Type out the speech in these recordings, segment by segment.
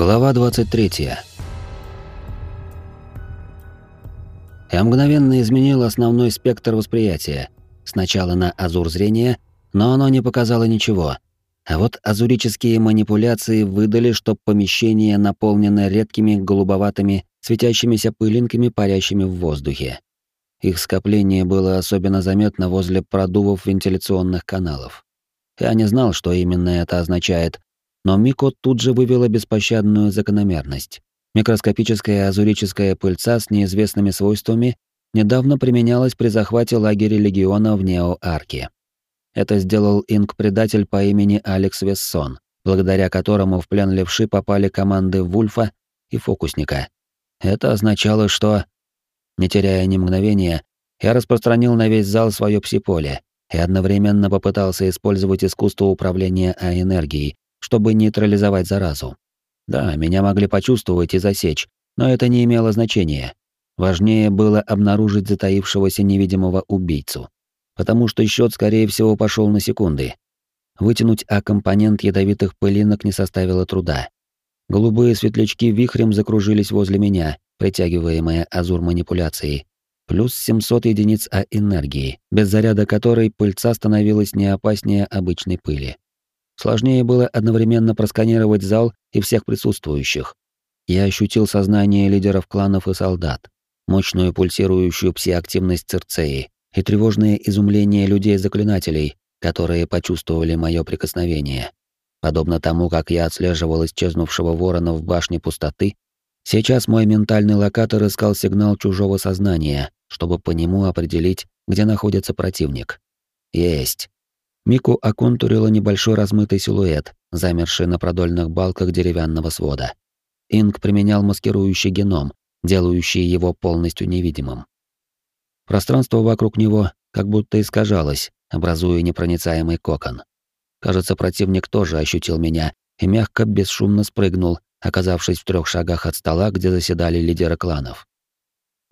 Глава 23. Я мгновенно изменил основной спектр восприятия. Сначала на азур зрения, но оно не показало ничего. А вот азурические манипуляции выдали, что помещение наполнено редкими голубоватыми светящимися пылинками, парящими в воздухе. Их скопление было особенно заметно возле продувов вентиляционных каналов. Я не знал, что именно это означает, но Мико тут же вывела беспощадную закономерность. Микроскопическая азурическая пыльца с неизвестными свойствами недавно применялась при захвате лагеря легиона в Нео-Арке. Это сделал инк-предатель по имени Алекс Вессон, благодаря которому в плен левши попали команды Вульфа и Фокусника. Это означало, что... Не теряя ни мгновения, я распространил на весь зал свое псиполе и одновременно попытался использовать искусство управления А-энергией, чтобы нейтрализовать заразу. Да, меня могли почувствовать и засечь, но это не имело значения. Важнее было обнаружить затаившегося невидимого убийцу. Потому что счет, скорее всего, пошел на секунды. Вытянуть А-компонент ядовитых пылинок не составило труда. Голубые светлячки вихрем закружились возле меня, притягиваемые азур манипуляцией. Плюс 700 единиц А-энергии, без заряда которой пыльца становилась не опаснее обычной пыли. Сложнее было одновременно просканировать зал и всех присутствующих. Я ощутил сознание лидеров кланов и солдат, мощную пульсирующую псиактивность Церцеи и тревожное изумление людей-заклинателей, которые почувствовали мое прикосновение. Подобно тому, как я отслеживал исчезнувшего ворона в башне пустоты, сейчас мой ментальный локатор искал сигнал чужого сознания, чтобы по нему определить, где находится противник. Есть. Мику оконтурила небольшой размытый силуэт, замерший на продольных балках деревянного свода. Инг применял маскирующий геном, делающий его полностью невидимым. Пространство вокруг него как будто искажалось, образуя непроницаемый кокон. Кажется, противник тоже ощутил меня и мягко, бесшумно спрыгнул, оказавшись в трех шагах от стола, где заседали лидеры кланов.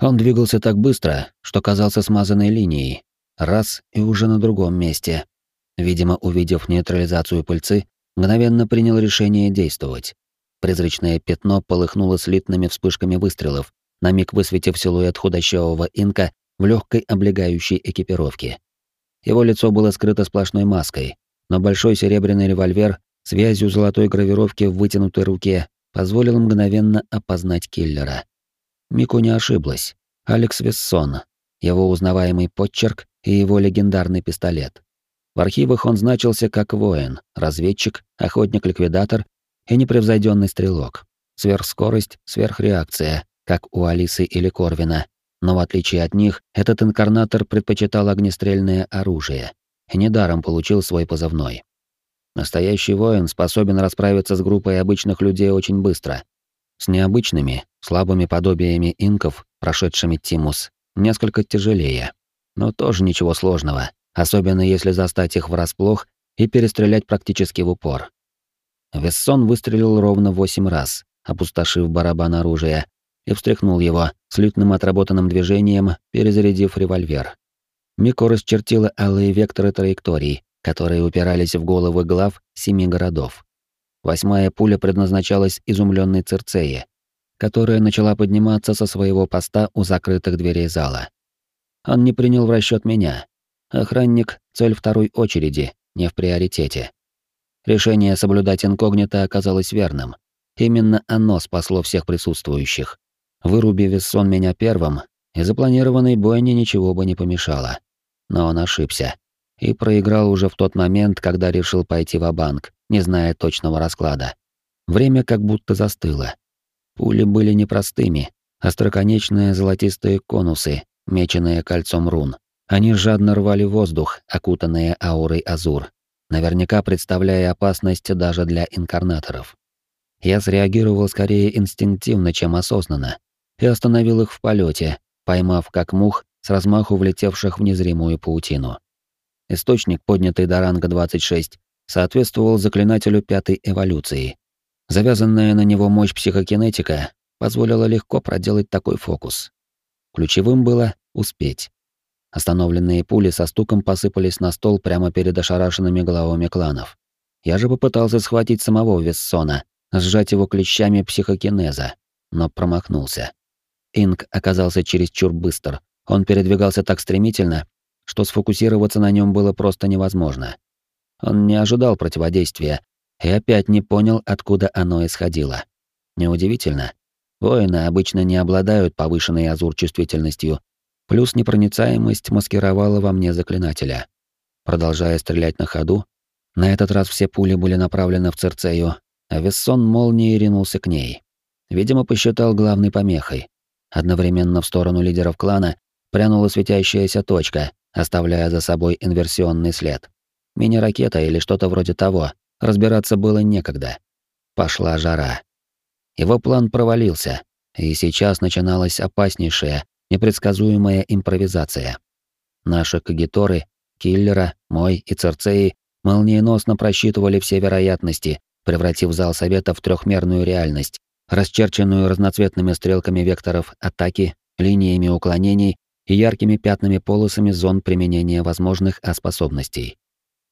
Он двигался так быстро, что казался смазанной линией. Раз и уже на другом месте, Видимо, увидев нейтрализацию пыльцы, мгновенно принял решение действовать. Призрачное пятно полыхнуло слитными вспышками выстрелов, на миг высветив силуэт худощавого инка в легкой облегающей экипировке. Его лицо было скрыто сплошной маской, но большой серебряный револьвер с вязью золотой гравировки в вытянутой руке позволил мгновенно опознать киллера. Мику не ошиблась. Алекс Вессон, его узнаваемый подчерк и его легендарный пистолет. В архивах он значился как воин, разведчик, охотник-ликвидатор и непревзойденный стрелок. Сверхскорость, сверхреакция, как у Алисы или Корвина. Но в отличие от них, этот инкарнатор предпочитал огнестрельное оружие и недаром получил свой позывной. Настоящий воин способен расправиться с группой обычных людей очень быстро. С необычными, слабыми подобиями инков, прошедшими Тимус, несколько тяжелее. Но тоже ничего сложного особенно если застать их врасплох и перестрелять практически в упор. Вессон выстрелил ровно восемь раз, опустошив барабан оружия, и встряхнул его, с лютным отработанным движением, перезарядив револьвер. Мико расчертила алые векторы траекторий, которые упирались в головы глав семи городов. Восьмая пуля предназначалась изумленной Церцее, которая начала подниматься со своего поста у закрытых дверей зала. Он не принял в расчет меня, Охранник — цель второй очереди, не в приоритете. Решение соблюдать инкогнито оказалось верным. Именно оно спасло всех присутствующих. Выруби Вессон меня первым, и запланированной бойне ничего бы не помешало. Но он ошибся. И проиграл уже в тот момент, когда решил пойти в банк не зная точного расклада. Время как будто застыло. Пули были непростыми, остроконечные золотистые конусы, меченые кольцом рун. Они жадно рвали воздух, окутанные аурой азур, наверняка представляя опасность даже для инкарнаторов. Я среагировал скорее инстинктивно, чем осознанно, и остановил их в полете, поймав как мух с размаху влетевших в незримую паутину. Источник, поднятый до ранга 26, соответствовал заклинателю пятой эволюции. Завязанная на него мощь психокинетика позволила легко проделать такой фокус. Ключевым было успеть. Остановленные пули со стуком посыпались на стол прямо перед ошарашенными головами кланов. Я же попытался схватить самого Вессона, сжать его клещами психокинеза, но промахнулся. Инг оказался чересчур быстр. Он передвигался так стремительно, что сфокусироваться на нем было просто невозможно. Он не ожидал противодействия и опять не понял, откуда оно исходило. Неудивительно. Воины обычно не обладают повышенной азур-чувствительностью, плюс непроницаемость маскировала во мне заклинателя. Продолжая стрелять на ходу, на этот раз все пули были направлены в Церцею, а Вессон молнией ринулся к ней. Видимо, посчитал главной помехой. Одновременно в сторону лидеров клана прянула светящаяся точка, оставляя за собой инверсионный след. Мини-ракета или что-то вроде того, разбираться было некогда. Пошла жара. Его план провалился, и сейчас начиналась опаснейшая, непредсказуемая импровизация. Наши кагиторы, киллера, мой и Церцеи молниеносно просчитывали все вероятности, превратив зал совета в трехмерную реальность, расчерченную разноцветными стрелками векторов атаки, линиями уклонений и яркими пятнами-полосами зон применения возможных А-способностей.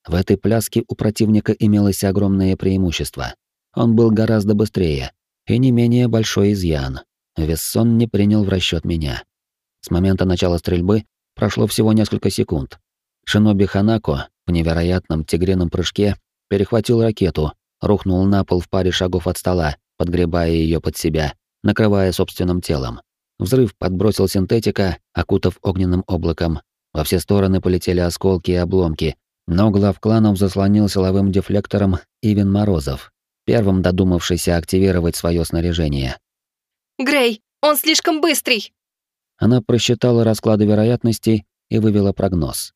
В этой пляске у противника имелось огромное преимущество. Он был гораздо быстрее, и не менее большой изъян. Вессон не принял в расчет меня. С момента начала стрельбы прошло всего несколько секунд. Шиноби Ханако в невероятном тигрином прыжке перехватил ракету, рухнул на пол в паре шагов от стола, подгребая ее под себя, накрывая собственным телом. Взрыв подбросил синтетика, окутав огненным облаком. Во все стороны полетели осколки и обломки, но глав кланов заслонил силовым дефлектором Ивен Морозов, первым додумавшийся активировать свое снаряжение. «Грей, он слишком быстрый!» Она просчитала расклады вероятностей и вывела прогноз.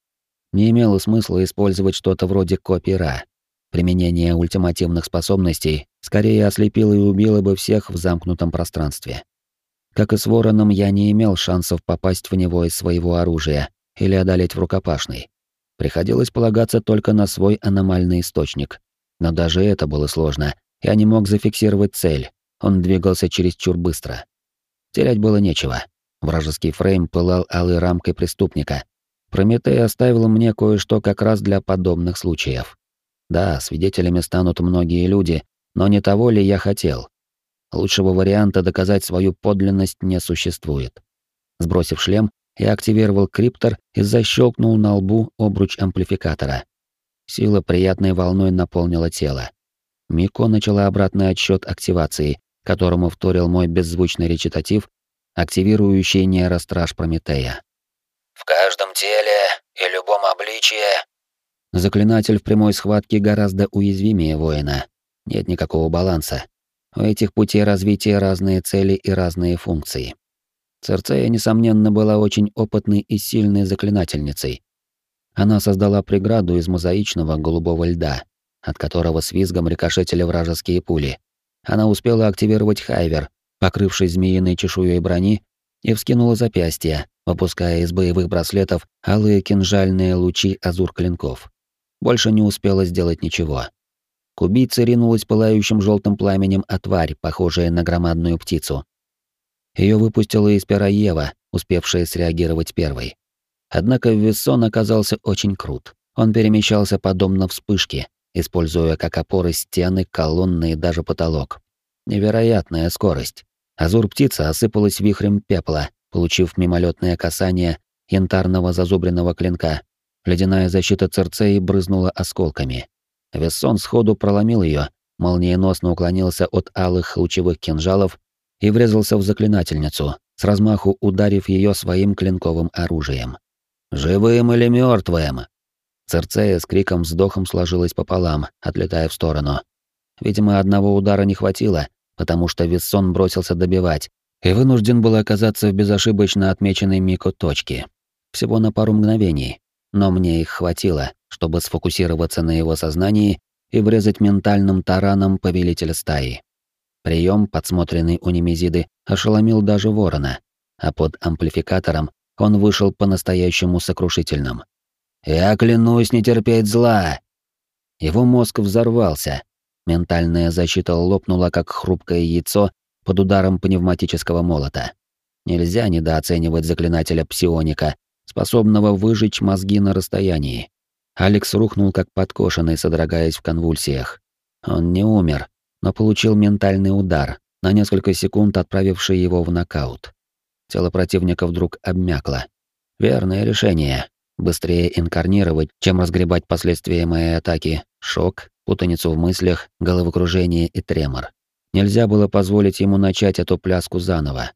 Не имело смысла использовать что-то вроде копира. Применение ультимативных способностей скорее ослепило и убило бы всех в замкнутом пространстве. Как и с Вороном, я не имел шансов попасть в него из своего оружия или одолеть в рукопашной. Приходилось полагаться только на свой аномальный источник. Но даже это было сложно. Я не мог зафиксировать цель. Он двигался чересчур быстро. Терять было нечего. Вражеский фрейм пылал алой рамкой преступника. Прометей оставил мне кое-что как раз для подобных случаев. Да, свидетелями станут многие люди, но не того ли я хотел? Лучшего варианта доказать свою подлинность не существует. Сбросив шлем, я активировал криптор и защелкнул на лбу обруч амплификатора. Сила приятной волной наполнила тело. Мико начала обратный отсчет активации, которому вторил мой беззвучный речитатив, активирующий нейростраж Прометея. «В каждом теле и любом обличии...» Заклинатель в прямой схватке гораздо уязвимее воина. Нет никакого баланса. У этих путей развития разные цели и разные функции. Церцея, несомненно, была очень опытной и сильной заклинательницей. Она создала преграду из мозаичного голубого льда, от которого с визгом рикошетили вражеские пули. Она успела активировать хайвер, покрывшись змеиной чешуей брони, и вскинула запястье, выпуская из боевых браслетов алые кинжальные лучи азур-клинков. Больше не успела сделать ничего. К убийце ринулась пылающим желтым пламенем а тварь, похожая на громадную птицу. Ее выпустила из пера Ева, успевшая среагировать первой. Однако Вессон оказался очень крут. Он перемещался подобно вспышке, используя как опоры стены, колонны и даже потолок. Невероятная скорость. Азур-птица осыпалась вихрем пепла, получив мимолетное касание янтарного зазубренного клинка. Ледяная защита Церцеи брызнула осколками. Вессон сходу проломил ее, молниеносно уклонился от алых лучевых кинжалов и врезался в заклинательницу, с размаху ударив ее своим клинковым оружием. «Живым или мертвым? Церцея с криком вздохом сложилась пополам, отлетая в сторону. Видимо, одного удара не хватило, потому что Вессон бросился добивать и вынужден был оказаться в безошибочно отмеченной Мико точке. Всего на пару мгновений, но мне их хватило, чтобы сфокусироваться на его сознании и врезать ментальным тараном повелителя стаи. Прием, подсмотренный у Немезиды, ошеломил даже ворона, а под амплификатором он вышел по-настоящему сокрушительным. «Я клянусь не терпеть зла!» Его мозг взорвался. Ментальная защита лопнула, как хрупкое яйцо под ударом пневматического молота. Нельзя недооценивать заклинателя псионика, способного выжечь мозги на расстоянии. Алекс рухнул как подкошенный, содрогаясь в конвульсиях. Он не умер, но получил ментальный удар, на несколько секунд отправивший его в нокаут. Тело противника вдруг обмякло. Верное решение. Быстрее инкарнировать, чем разгребать последствия моей атаки. Шок, путаницу в мыслях, головокружение и тремор. Нельзя было позволить ему начать эту пляску заново.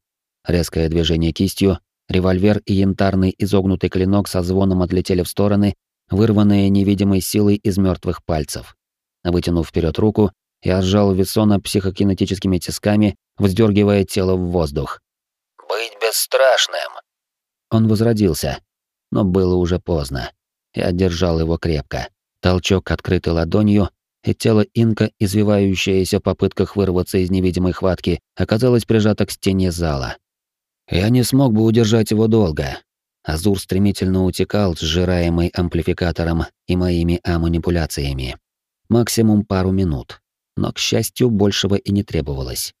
Резкое движение кистью, револьвер и янтарный изогнутый клинок со звоном отлетели в стороны, вырванные невидимой силой из мертвых пальцев. Вытянув вперед руку, я сжал Виссона психокинетическими тисками, вздергивая тело в воздух. «Быть бесстрашным!» Он возродился, но было уже поздно. Я держал его крепко. Толчок открытой ладонью, и тело инка, извивающееся в попытках вырваться из невидимой хватки, оказалось прижато к стене зала. Я не смог бы удержать его долго. Азур стремительно утекал, сжираемый амплификатором и моими аманипуляциями. Максимум пару минут. Но, к счастью, большего и не требовалось.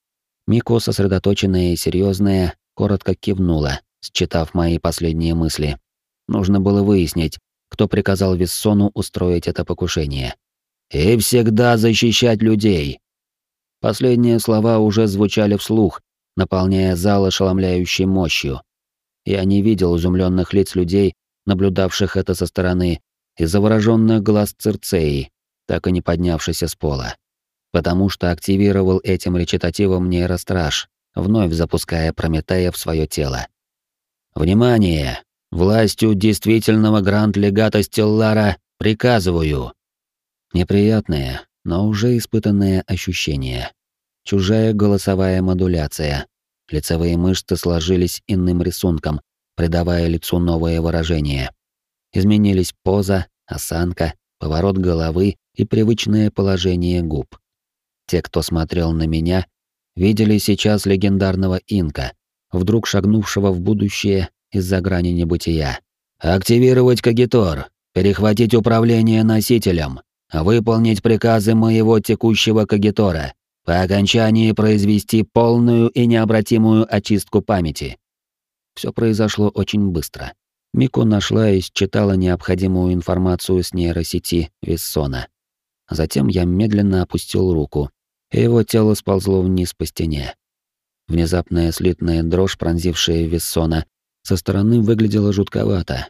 Мико, сосредоточенная и серьезная, коротко кивнула, считав мои последние мысли. Нужно было выяснить, кто приказал Виссону устроить это покушение. «И всегда защищать людей!» Последние слова уже звучали вслух, наполняя зал ошеломляющей мощью. Я не видел изумленных лиц людей, наблюдавших это со стороны, и завороженных глаз Цирцеи, так и не поднявшейся с пола. Потому что активировал этим речитативом нейростраж, вновь запуская Прометея в свое тело. «Внимание! Властью действительного гранд-легата Стеллара приказываю!» Неприятное, но уже испытанное ощущение. Чужая голосовая модуляция. Лицевые мышцы сложились иным рисунком, придавая лицу новое выражение. Изменились поза, осанка, поворот головы и привычное положение губ. Те, кто смотрел на меня, видели сейчас легендарного инка, вдруг шагнувшего в будущее из-за грани небытия. «Активировать Кагитор, перехватить управление носителем, выполнить приказы моего текущего Кагитора, по окончании произвести полную и необратимую очистку памяти». Все произошло очень быстро. Мико нашла и считала необходимую информацию с нейросети Виссона. Затем я медленно опустил руку, и его тело сползло вниз по стене. Внезапная слитная дрожь, пронзившая Виссона, со стороны выглядела жутковато.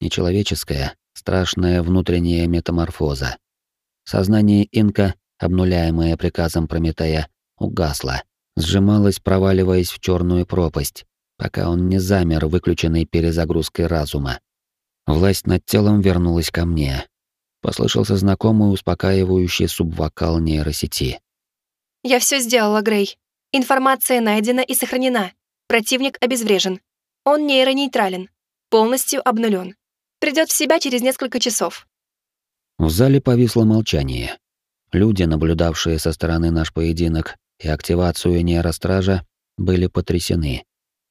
Нечеловеческая, страшная внутренняя метаморфоза. Сознание инка, обнуляемое приказом Прометея, угасло, сжималось, проваливаясь в черную пропасть, пока он не замер, выключенный перезагрузкой разума. Власть над телом вернулась ко мне. Послышался знакомый успокаивающий субвокал нейросети. «Я все сделала, Грей. Информация найдена и сохранена. Противник обезврежен. Он нейронейтрален. Полностью обнулен. Придет в себя через несколько часов». В зале повисло молчание. Люди, наблюдавшие со стороны наш поединок и активацию нейростража, были потрясены.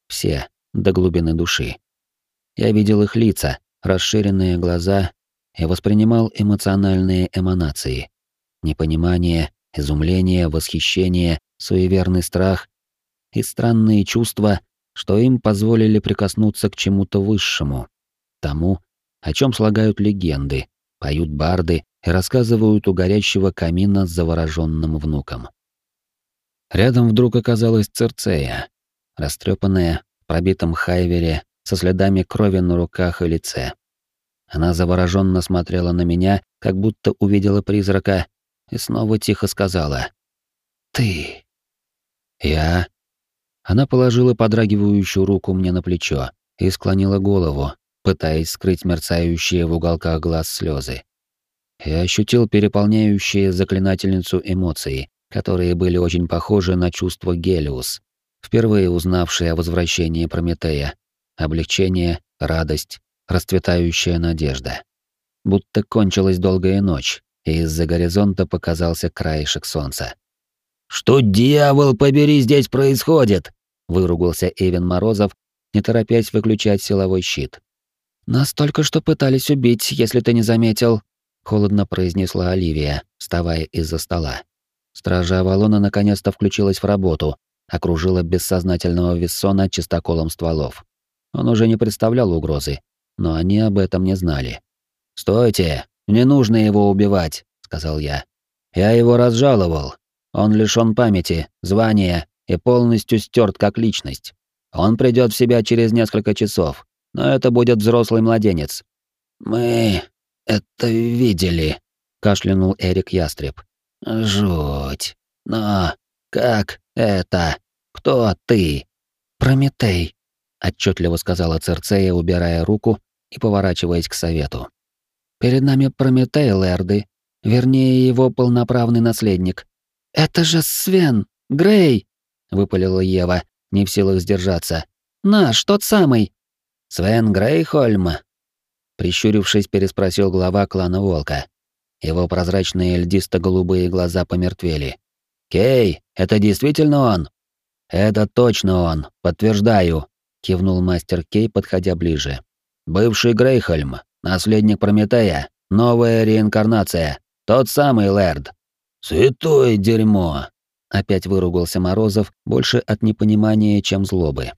Все, до глубины души. Я видел их лица, расширенные глаза и воспринимал эмоциональные эманации. Непонимание, изумление, восхищение, суеверный страх и странные чувства, что им позволили прикоснуться к чему-то высшему, тому, о чем слагают легенды, поют барды и рассказывают у горящего камина завороженным внуком. Рядом вдруг оказалась Церцея, растрепанная, в пробитом хайвере, со следами крови на руках и лице. Она завороженно смотрела на меня, как будто увидела призрака, и снова тихо сказала «Ты». «Я...» Она положила подрагивающую руку мне на плечо и склонила голову, пытаясь скрыть мерцающие в уголках глаз слезы. Я ощутил переполняющие заклинательницу эмоции, которые были очень похожи на чувство Гелиус, впервые узнавший о возвращении Прометея, облегчение, радость, расцветающая надежда. Будто кончилась долгая ночь, и из-за горизонта показался краешек солнца. «Что, дьявол, побери, здесь происходит?» — выругался Эвен Морозов, не торопясь выключать силовой щит. «Нас только что пытались убить, если ты не заметил», — холодно произнесла Оливия, вставая из-за стола. Стража Авалона наконец-то включилась в работу, окружила бессознательного Виссона чистоколом стволов. Он уже не представлял угрозы, но они об этом не знали. «Стойте! Не нужно его убивать», — сказал я. «Я его разжаловал. Он лишён памяти, звания и полностью стерт как личность. Он придёт в себя через несколько часов, но это будет взрослый младенец. Мы это видели, кашлянул Эрик Ястреб. Жуть. Но как это? Кто ты? Прометей, отчетливо сказала Церцея, убирая руку и поворачиваясь к совету. Перед нами Прометей Лерды, вернее его полноправный наследник. Это же Свен, Грей, выпалила Ева, не в силах сдержаться. Наш, тот самый. Свен Грейхольм, прищурившись, переспросил глава клана Волка. Его прозрачные льдисто-голубые глаза помертвели. «Кей, это действительно он?» «Это точно он, подтверждаю», — кивнул мастер Кей, подходя ближе. «Бывший Грейхольм, наследник Прометея, новая реинкарнация, тот самый Лэрд». «Святое дерьмо!» — опять выругался Морозов, больше от непонимания, чем злобы.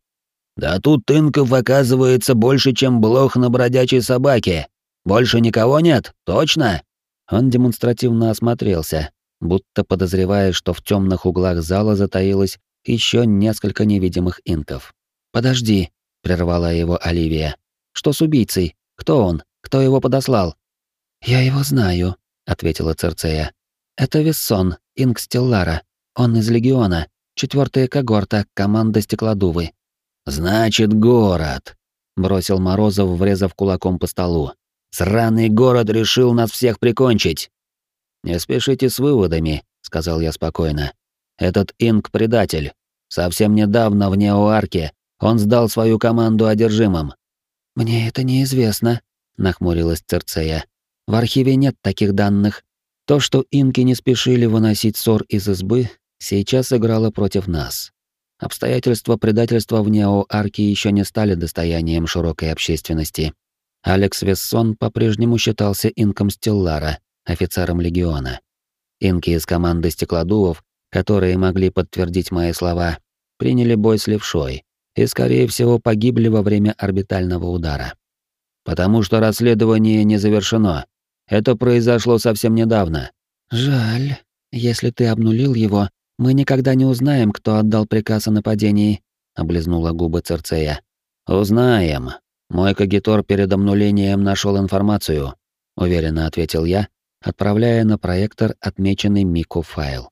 «Да тут тынков оказывается больше, чем блох на бродячей собаке. Больше никого нет, точно?» Он демонстративно осмотрелся, будто подозревая, что в темных углах зала затаилось еще несколько невидимых инков. «Подожди», — прервала его Оливия. «Что с убийцей? Кто он? Кто его подослал?» «Я его знаю», — ответила Церцея. «Это Вессон, инк Стеллара. Он из Легиона, четвертая когорта, команда Стеклодувы». «Значит, город», — бросил Морозов, врезав кулаком по столу. Сраный город решил нас всех прикончить. Не спешите с выводами, сказал я спокойно. Этот инк предатель. Совсем недавно в Неоарке он сдал свою команду одержимым. Мне это неизвестно, нахмурилась Церцея. В архиве нет таких данных. То, что инки не спешили выносить ссор из избы, сейчас играло против нас. Обстоятельства предательства в Неоарке еще не стали достоянием широкой общественности. Алекс Вессон по-прежнему считался инком Стеллара, офицером легиона. Инки из команды стеклодувов, которые могли подтвердить мои слова, приняли бой с левшой и, скорее всего, погибли во время орбитального удара. Потому что расследование не завершено. Это произошло совсем недавно. Жаль. Если ты обнулил его, мы никогда не узнаем, кто отдал приказ о нападении, облизнула губы Церцея. Узнаем, мой кагитор перед обнулением нашел информацию, уверенно ответил я, отправляя на проектор отмеченный Мику файл.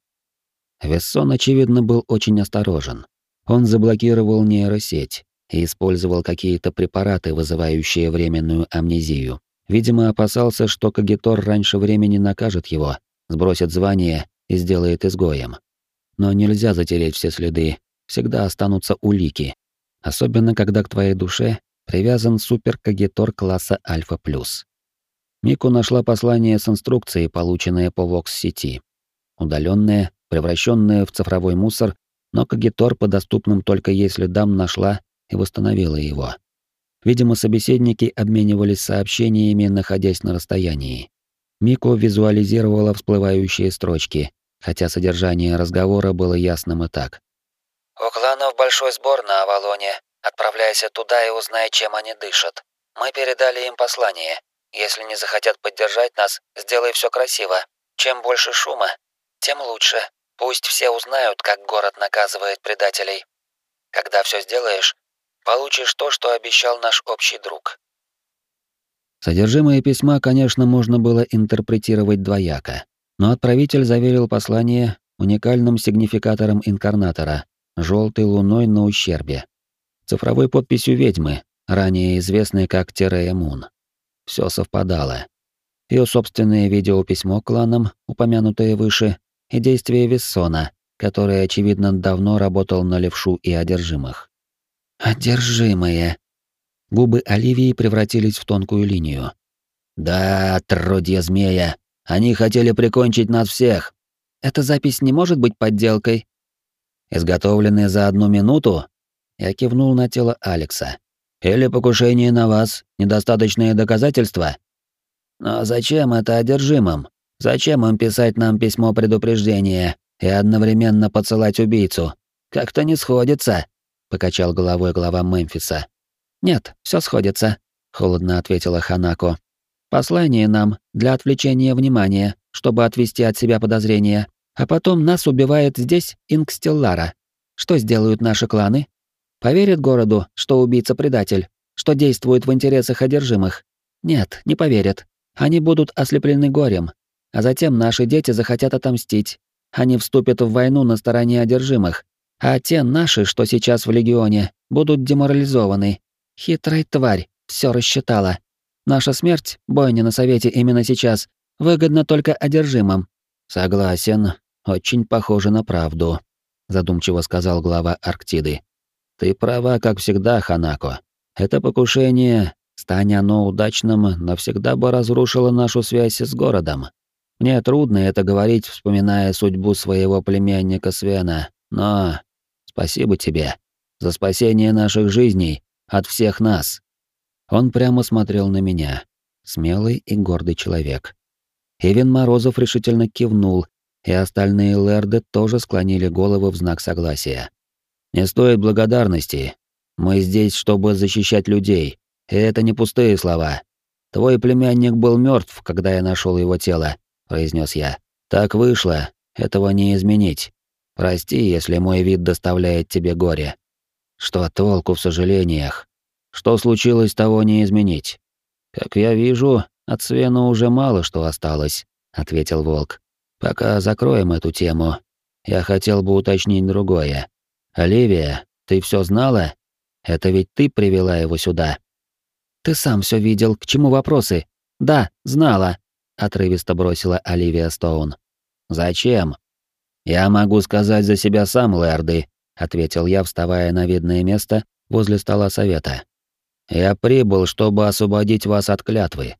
Вессон, очевидно, был очень осторожен. Он заблокировал нейросеть и использовал какие-то препараты, вызывающие временную амнезию. Видимо, опасался, что Кагитор раньше времени накажет его, сбросит звание и сделает изгоем. Но нельзя затереть все следы, всегда останутся улики. Особенно, когда к твоей душе привязан суперкагитор класса Альфа+. Мику нашла послание с инструкцией, полученное по Вокс-сети. Удаленное, превращенное в цифровой мусор, но кагитор по доступным только ей следам нашла и восстановила его. Видимо, собеседники обменивались сообщениями, находясь на расстоянии. Мику визуализировала всплывающие строчки, хотя содержание разговора было ясным и так. «У кланов большой сбор на Авалоне. Отправляйся туда и узнай, чем они дышат. Мы передали им послание. Если не захотят поддержать нас, сделай все красиво. Чем больше шума, тем лучше. Пусть все узнают, как город наказывает предателей. Когда все сделаешь, получишь то, что обещал наш общий друг. Содержимое письма, конечно, можно было интерпретировать двояко, но отправитель заверил послание уникальным сигнификатором инкарнатора — желтой луной на ущербе цифровой подписью ведьмы, ранее известной как Терея Мун. Все совпадало. Ее собственное видеописьмо кланам, упомянутое выше, и действия Виссона, который, очевидно, давно работал на левшу и одержимых. «Одержимые!» Губы Оливии превратились в тонкую линию. «Да, отродье змея! Они хотели прикончить нас всех!» «Эта запись не может быть подделкой?» «Изготовленная за одну минуту? Я кивнул на тело Алекса. «Или покушение на вас, недостаточные доказательства?» «Но зачем это одержимым? Зачем им писать нам письмо предупреждения и одновременно посылать убийцу? Как-то не сходится», — покачал головой глава Мемфиса. «Нет, все сходится», — холодно ответила Ханако. «Послание нам для отвлечения внимания, чтобы отвести от себя подозрения. А потом нас убивает здесь Инкстеллара. Что сделают наши кланы? Поверят городу, что убийца предатель, что действует в интересах одержимых? Нет, не поверят. Они будут ослеплены горем. А затем наши дети захотят отомстить. Они вступят в войну на стороне одержимых. А те наши, что сейчас в легионе, будут деморализованы. Хитрая тварь, все рассчитала. Наша смерть, бойня на совете именно сейчас, выгодна только одержимым. Согласен, очень похоже на правду, задумчиво сказал глава Арктиды. Ты права, как всегда, Ханако. Это покушение, стань оно удачным, навсегда бы разрушило нашу связь с городом. Мне трудно это говорить, вспоминая судьбу своего племянника Свена, но спасибо тебе за спасение наших жизней от всех нас. Он прямо смотрел на меня, смелый и гордый человек. Ивен Морозов решительно кивнул, и остальные лэрды тоже склонили головы в знак согласия. Не стоит благодарности. Мы здесь, чтобы защищать людей, и это не пустые слова. Твой племянник был мертв, когда я нашел его тело, произнес я. Так вышло, этого не изменить. Прости, если мой вид доставляет тебе горе. Что толку в сожалениях? Что случилось, того не изменить. Как я вижу, от Свена уже мало что осталось, ответил Волк. Пока закроем эту тему. Я хотел бы уточнить другое. Оливия, ты все знала? Это ведь ты привела его сюда. Ты сам все видел, к чему вопросы? Да, знала, отрывисто бросила Оливия Стоун. Зачем? Я могу сказать за себя сам, лэрды, ответил я, вставая на видное место возле стола совета. Я прибыл, чтобы освободить вас от клятвы.